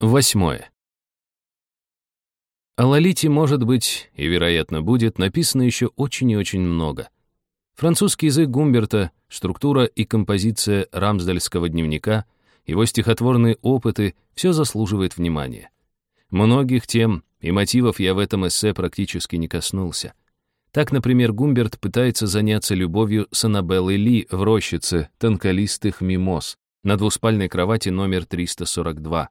Восьмое. О Лолите может быть, и, вероятно, будет, написано еще очень и очень много. Французский язык Гумберта, структура и композиция Рамсдальского дневника, его стихотворные опыты — все заслуживает внимания. Многих тем и мотивов я в этом эссе практически не коснулся. Так, например, Гумберт пытается заняться любовью с Аннабеллой Ли в рощице тонколистых мимоз на двуспальной кровати номер 342.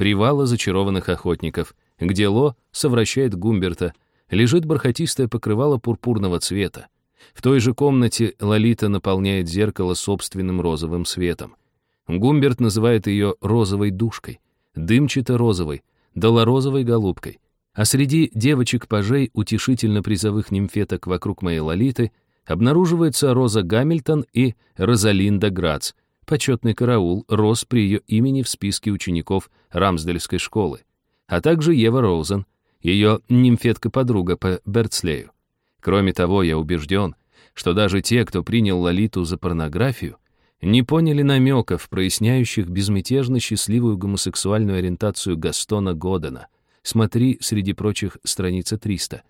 Привала зачарованных охотников, где Ло совращает Гумберта, лежит бархатистое покрывало пурпурного цвета. В той же комнате Лолита наполняет зеркало собственным розовым светом. Гумберт называет ее розовой душкой, дымчато-розовой, долорозовой голубкой. А среди девочек-пажей утешительно-призовых нимфеток вокруг моей Лолиты обнаруживаются Роза Гамильтон и Розалинда Грац, почетный караул рос при ее имени в списке учеников Рамсдельской школы, а также Ева Роузен, ее нимфетка-подруга по Бертслею. Кроме того, я убежден, что даже те, кто принял Лолиту за порнографию, не поняли намеков, проясняющих безмятежно счастливую гомосексуальную ориентацию Гастона Годена — Смотри, среди прочих, страница 300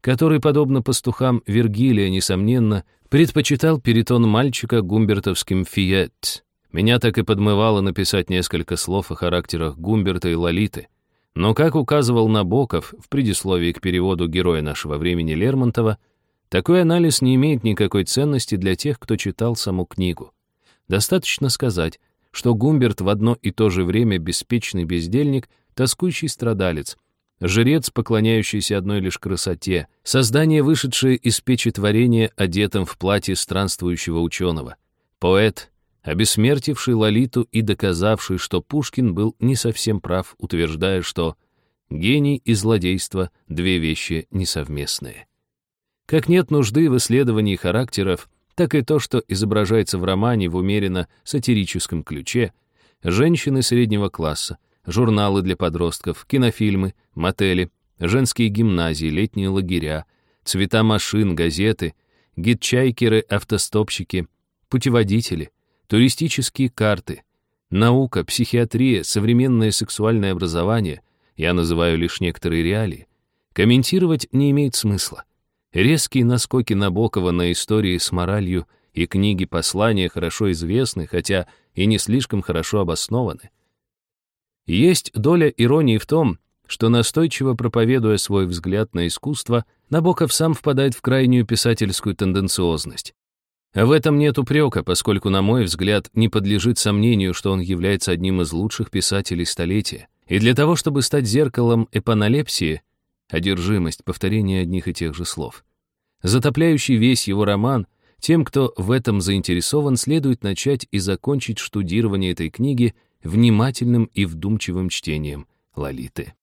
который, подобно пастухам Вергилия, несомненно, предпочитал перитон мальчика гумбертовским «фиет». Меня так и подмывало написать несколько слов о характерах Гумберта и Лолиты. Но, как указывал Набоков в предисловии к переводу героя нашего времени Лермонтова, такой анализ не имеет никакой ценности для тех, кто читал саму книгу. Достаточно сказать, что Гумберт в одно и то же время беспечный бездельник тоскующий страдалец, жрец, поклоняющийся одной лишь красоте, создание, вышедшее из печи творения, одетым в платье странствующего ученого, поэт, обессмертивший Лолиту и доказавший, что Пушкин был не совсем прав, утверждая, что гений и злодейство — две вещи несовместные. Как нет нужды в исследовании характеров, так и то, что изображается в романе в умеренно сатирическом ключе, женщины среднего класса — журналы для подростков, кинофильмы, мотели, женские гимназии, летние лагеря, цвета машин, газеты, гидчайкеры, автостопщики, путеводители, туристические карты, наука, психиатрия, современное сексуальное образование, я называю лишь некоторые реалии, комментировать не имеет смысла. Резкие наскоки Набокова на истории с моралью и книги послания хорошо известны, хотя и не слишком хорошо обоснованы. Есть доля иронии в том, что настойчиво проповедуя свой взгляд на искусство, Набоков сам впадает в крайнюю писательскую тенденциозность. В этом нет упрека, поскольку, на мой взгляд, не подлежит сомнению, что он является одним из лучших писателей столетия. И для того, чтобы стать зеркалом эпоналепсии, одержимость повторения одних и тех же слов, затопляющий весь его роман, тем, кто в этом заинтересован, следует начать и закончить штудирование этой книги внимательным и вдумчивым чтением Лолиты.